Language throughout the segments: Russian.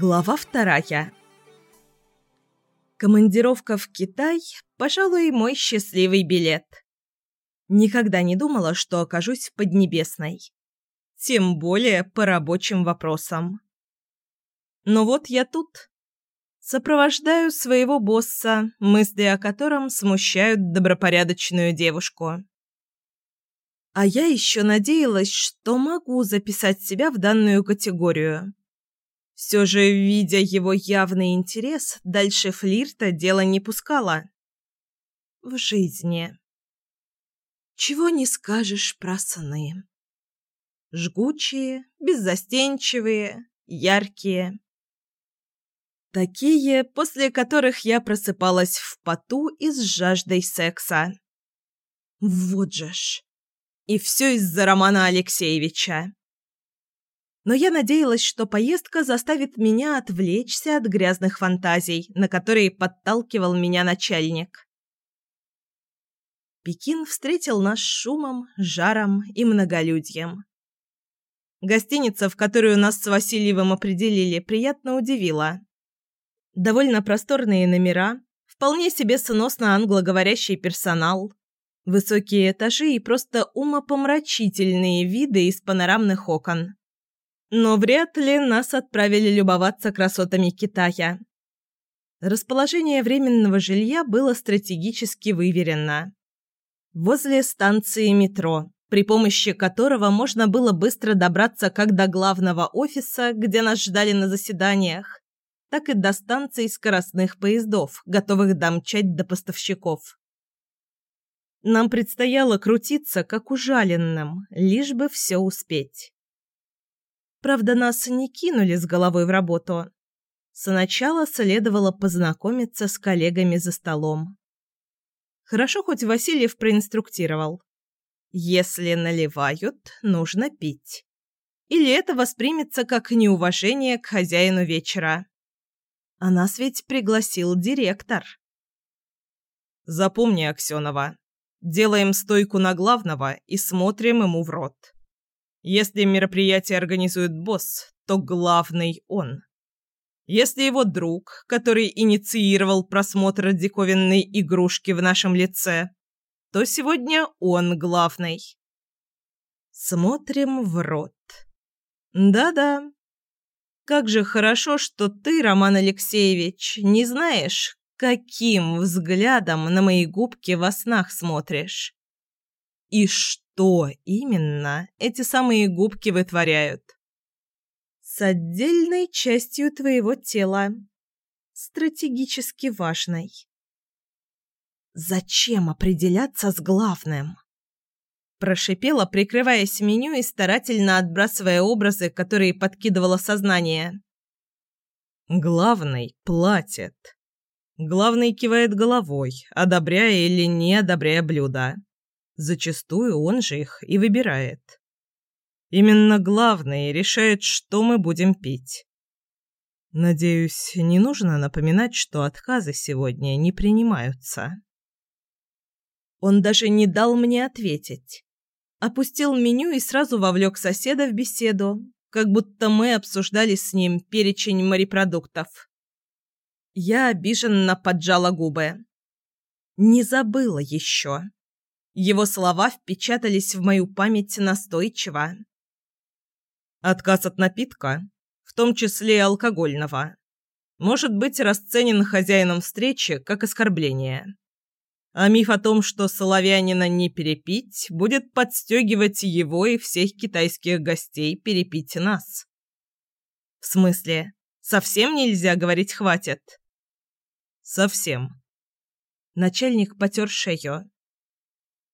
Глава вторая. Командировка в Китай, пожалуй, мой счастливый билет. Никогда не думала, что окажусь в Поднебесной. Тем более по рабочим вопросам. Но вот я тут. Сопровождаю своего босса, мысли о котором смущают добропорядочную девушку. А я еще надеялась, что могу записать себя в данную категорию. Все же, видя его явный интерес, дальше флирта дело не пускала. В жизни. Чего не скажешь про сны. Жгучие, беззастенчивые, яркие. Такие, после которых я просыпалась в поту и с жаждой секса. Вот же ж. И все из-за Романа Алексеевича но я надеялась, что поездка заставит меня отвлечься от грязных фантазий, на которые подталкивал меня начальник. Пекин встретил нас шумом, жаром и многолюдьем. Гостиница, в которую нас с Васильевым определили, приятно удивила. Довольно просторные номера, вполне себе сносно англоговорящий персонал, высокие этажи и просто умопомрачительные виды из панорамных окон. Но вряд ли нас отправили любоваться красотами Китая. Расположение временного жилья было стратегически выверено. Возле станции метро, при помощи которого можно было быстро добраться как до главного офиса, где нас ждали на заседаниях, так и до станций скоростных поездов, готовых домчать до поставщиков. Нам предстояло крутиться, как ужаленным, лишь бы все успеть. Правда, нас не кинули с головой в работу. Сначала следовало познакомиться с коллегами за столом. Хорошо, хоть Васильев проинструктировал. Если наливают, нужно пить. Или это воспримется как неуважение к хозяину вечера. А нас ведь пригласил директор. Запомни, Аксенова, делаем стойку на главного и смотрим ему в рот. Если мероприятие организует босс, то главный он. Если его друг, который инициировал просмотр диковинной игрушки в нашем лице, то сегодня он главный. Смотрим в рот. Да-да. Как же хорошо, что ты, Роман Алексеевич, не знаешь, каким взглядом на мои губки во снах смотришь. И что что именно эти самые губки вытворяют. С отдельной частью твоего тела. Стратегически важной. Зачем определяться с главным? Прошипела, прикрываясь меню и старательно отбрасывая образы, которые подкидывало сознание. Главный платит. Главный кивает головой, одобряя или не одобряя блюдо. Зачастую он же их и выбирает. Именно главное решает, что мы будем пить. Надеюсь, не нужно напоминать, что отказы сегодня не принимаются. Он даже не дал мне ответить. Опустил меню и сразу вовлек соседа в беседу, как будто мы обсуждали с ним перечень морепродуктов. Я обиженно поджала губы. Не забыла еще. Его слова впечатались в мою память настойчиво. Отказ от напитка, в том числе и алкогольного, может быть расценен хозяином встречи как оскорбление. А миф о том, что соловянина не перепить, будет подстегивать его и всех китайских гостей перепить нас. В смысле, совсем нельзя говорить «хватит»? Совсем. Начальник потер шею.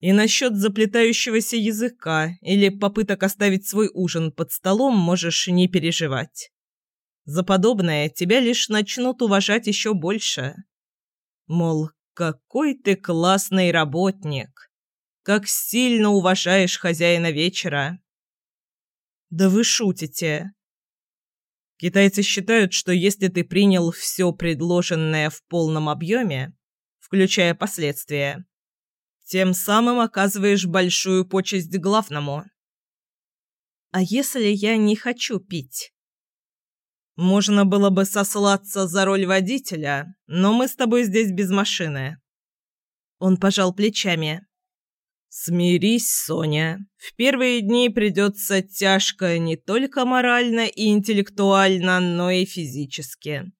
И насчет заплетающегося языка или попыток оставить свой ужин под столом можешь не переживать. За подобное тебя лишь начнут уважать еще больше. Мол, какой ты классный работник. Как сильно уважаешь хозяина вечера. Да вы шутите. Китайцы считают, что если ты принял все предложенное в полном объеме, включая последствия, тем самым оказываешь большую почесть главному. А если я не хочу пить? Можно было бы сослаться за роль водителя, но мы с тобой здесь без машины. Он пожал плечами. Смирись, Соня. В первые дни придется тяжко не только морально и интеллектуально, но и физически.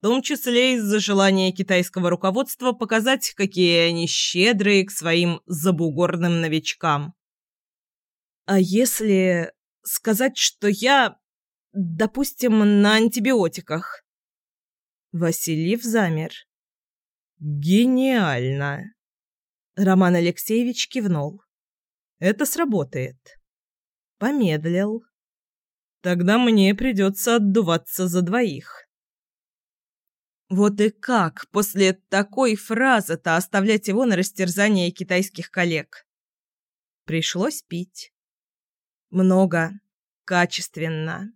Том числе из-за желания китайского руководства показать, какие они щедрые к своим забугорным новичкам. А если сказать, что я, допустим, на антибиотиках? Васильев замер. Гениально. Роман Алексеевич кивнул. Это сработает. Помедлил. Тогда мне придется отдуваться за двоих. Вот и как после такой фразы-то оставлять его на растерзание китайских коллег? Пришлось пить. Много, качественно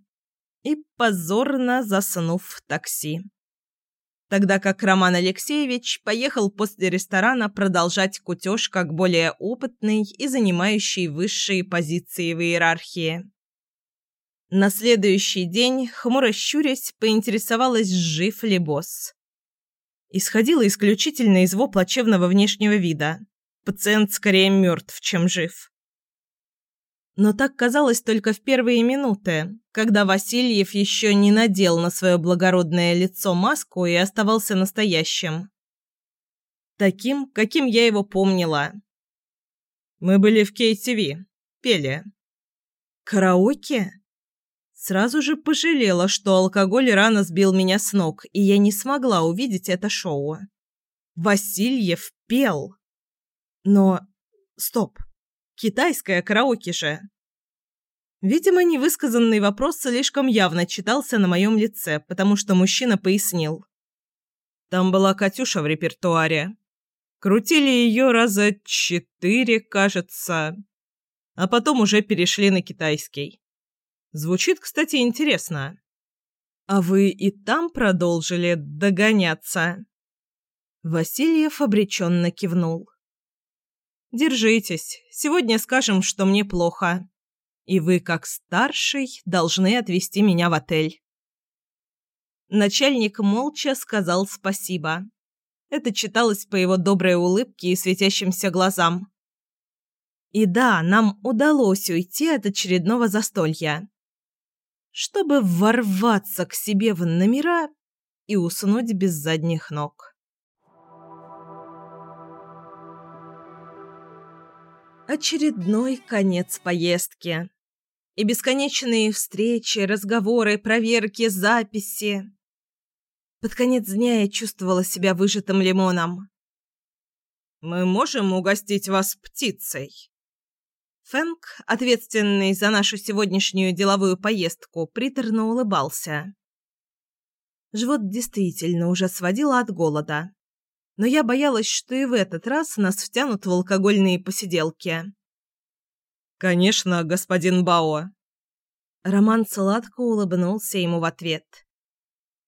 и позорно заснув в такси тогда как Роман Алексеевич поехал после ресторана продолжать кутеж как более опытный и занимающий высшие позиции в иерархии. На следующий день, хмуро щурясь, поинтересовалась, жив ли босс. Исходила исключительно из его плачевного внешнего вида. Пациент скорее мертв, чем жив. Но так казалось только в первые минуты, когда Васильев еще не надел на свое благородное лицо маску и оставался настоящим. Таким, каким я его помнила. Мы были в Кей-ТВ, пели. Караоке? Сразу же пожалела, что алкоголь рано сбил меня с ног, и я не смогла увидеть это шоу. Васильев пел. Но... Стоп. Китайское караоке же. Видимо, невысказанный вопрос слишком явно читался на моем лице, потому что мужчина пояснил. Там была Катюша в репертуаре. Крутили ее раза четыре, кажется. А потом уже перешли на китайский. Звучит, кстати, интересно. А вы и там продолжили догоняться? Васильев обреченно кивнул. Держитесь. Сегодня скажем, что мне плохо. И вы, как старший, должны отвезти меня в отель. Начальник молча сказал спасибо. Это читалось по его доброй улыбке и светящимся глазам. И да, нам удалось уйти от очередного застолья. Чтобы ворваться к себе в номера и уснуть без задних ног. Очередной конец поездки. И бесконечные встречи, разговоры, проверки, записи. Под конец дня я чувствовала себя выжатым лимоном. «Мы можем угостить вас птицей?» Фэнк, ответственный за нашу сегодняшнюю деловую поездку, приторно улыбался. Живот действительно уже сводило от голода но я боялась, что и в этот раз нас втянут в алкогольные посиделки. «Конечно, господин Бао». Роман сладко улыбнулся ему в ответ.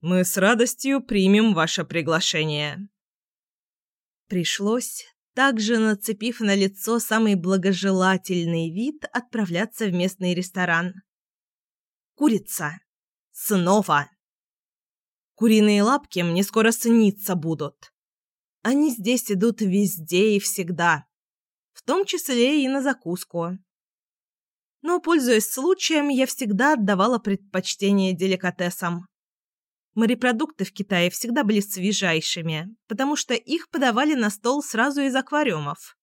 «Мы с радостью примем ваше приглашение». Пришлось, также нацепив на лицо самый благожелательный вид, отправляться в местный ресторан. Курица. Снова. Куриные лапки мне скоро сниться будут. Они здесь идут везде и всегда, в том числе и на закуску. Но, пользуясь случаем, я всегда отдавала предпочтение деликатесам. Морепродукты в Китае всегда были свежайшими, потому что их подавали на стол сразу из аквариумов.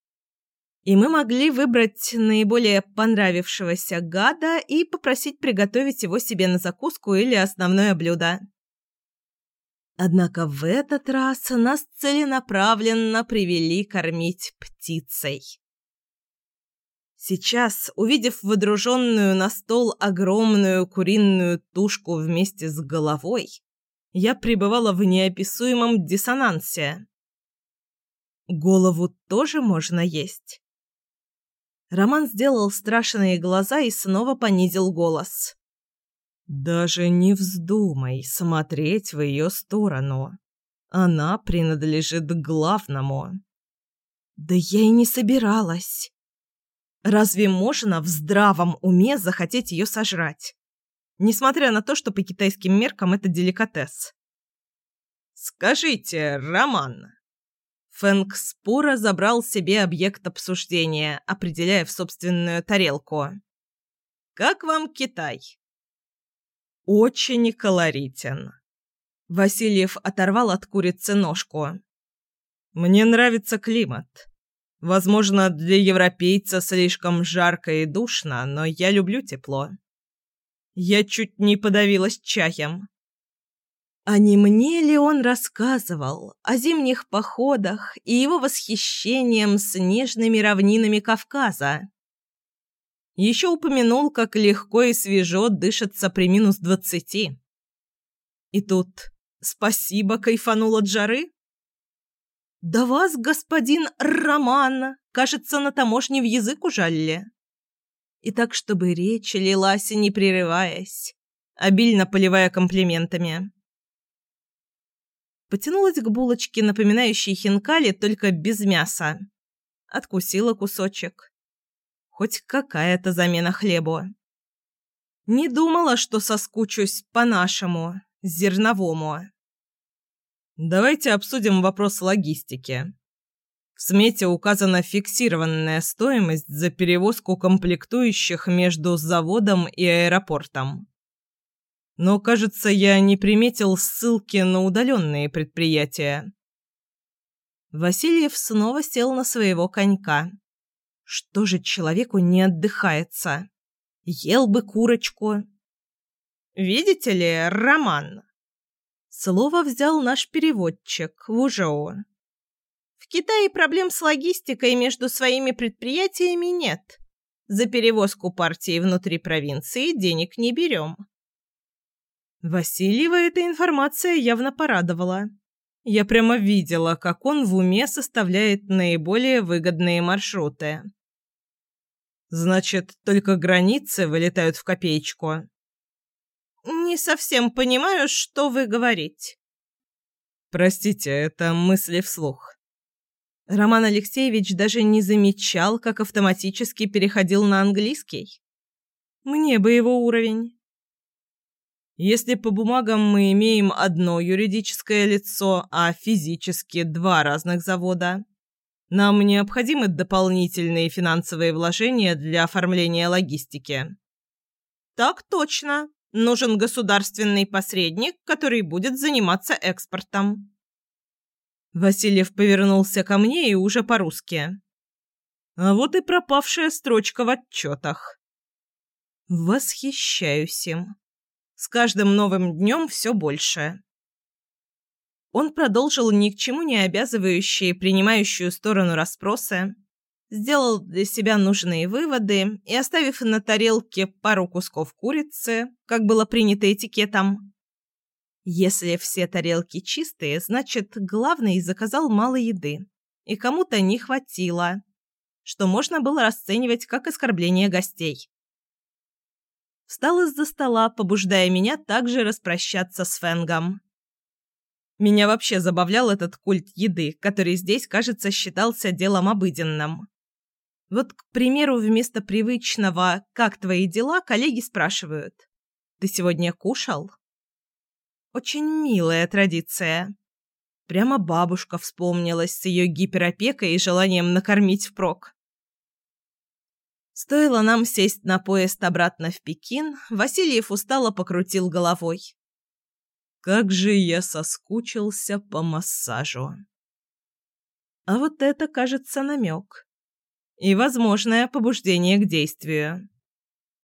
И мы могли выбрать наиболее понравившегося гада и попросить приготовить его себе на закуску или основное блюдо. Однако в этот раз нас целенаправленно привели кормить птицей. Сейчас, увидев выдруженную на стол огромную куриную тушку вместе с головой, я пребывала в неописуемом диссонансе. Голову тоже можно есть. Роман сделал страшные глаза и снова понизил голос. Даже не вздумай смотреть в ее сторону. Она принадлежит главному. Да я и не собиралась. Разве можно в здравом уме захотеть ее сожрать? Несмотря на то, что по китайским меркам это деликатес. «Скажите, Роман...» Фэнк споро забрал себе объект обсуждения, определяя в собственную тарелку. «Как вам Китай?» «Очень колоритен». Васильев оторвал от курицы ножку. «Мне нравится климат. Возможно, для европейца слишком жарко и душно, но я люблю тепло. Я чуть не подавилась чаем. А не мне ли он рассказывал о зимних походах и его восхищением снежными равнинами Кавказа? Еще упомянул, как легко и свежо дышится при минус двадцати. И тут спасибо кайфанул от жары? Да вас, господин Роман, кажется, на таможне в язык ужалили. И так, чтобы речь лилась, не прерываясь, обильно поливая комплиментами. Потянулась к булочке, напоминающей хинкали, только без мяса. Откусила кусочек. Хоть какая-то замена хлебу. Не думала, что соскучусь по-нашему, зерновому. Давайте обсудим вопрос логистики. В смете указана фиксированная стоимость за перевозку комплектующих между заводом и аэропортом. Но, кажется, я не приметил ссылки на удаленные предприятия. Васильев снова сел на своего конька. Что же человеку не отдыхается? Ел бы курочку. «Видите ли, Роман?» Слово взял наш переводчик Вужоу. Китае проблем с логистикой между своими предприятиями нет. За перевозку партии внутри провинции денег не берем. Васильева эта информация явно порадовала. Я прямо видела, как он в уме составляет наиболее выгодные маршруты. Значит, только границы вылетают в копеечку. «Не совсем понимаю, что вы говорите». «Простите, это мысли вслух». Роман Алексеевич даже не замечал, как автоматически переходил на английский. Мне бы его уровень. Если по бумагам мы имеем одно юридическое лицо, а физически два разных завода, нам необходимы дополнительные финансовые вложения для оформления логистики. Так точно. Нужен государственный посредник, который будет заниматься экспортом. Васильев повернулся ко мне и уже по-русски. А вот и пропавшая строчка в отчетах. Восхищаюсь им. С каждым новым днем все больше. Он продолжил ни к чему не обязывающие принимающую сторону расспросы, сделал для себя нужные выводы и, оставив на тарелке пару кусков курицы, как было принято этикетом, если все тарелки чистые, значит, главный заказал мало еды, и кому-то не хватило, что можно было расценивать как оскорбление гостей. Встал из-за стола, побуждая меня также распрощаться с Фенгом. Меня вообще забавлял этот культ еды, который здесь, кажется, считался делом обыденным. Вот, к примеру, вместо привычного «как твои дела» коллеги спрашивают «ты сегодня кушал?» Очень милая традиция. Прямо бабушка вспомнилась с ее гиперопекой и желанием накормить впрок. Стоило нам сесть на поезд обратно в Пекин, Васильев устало покрутил головой. Как же я соскучился по массажу. А вот это, кажется, намек и возможное побуждение к действию.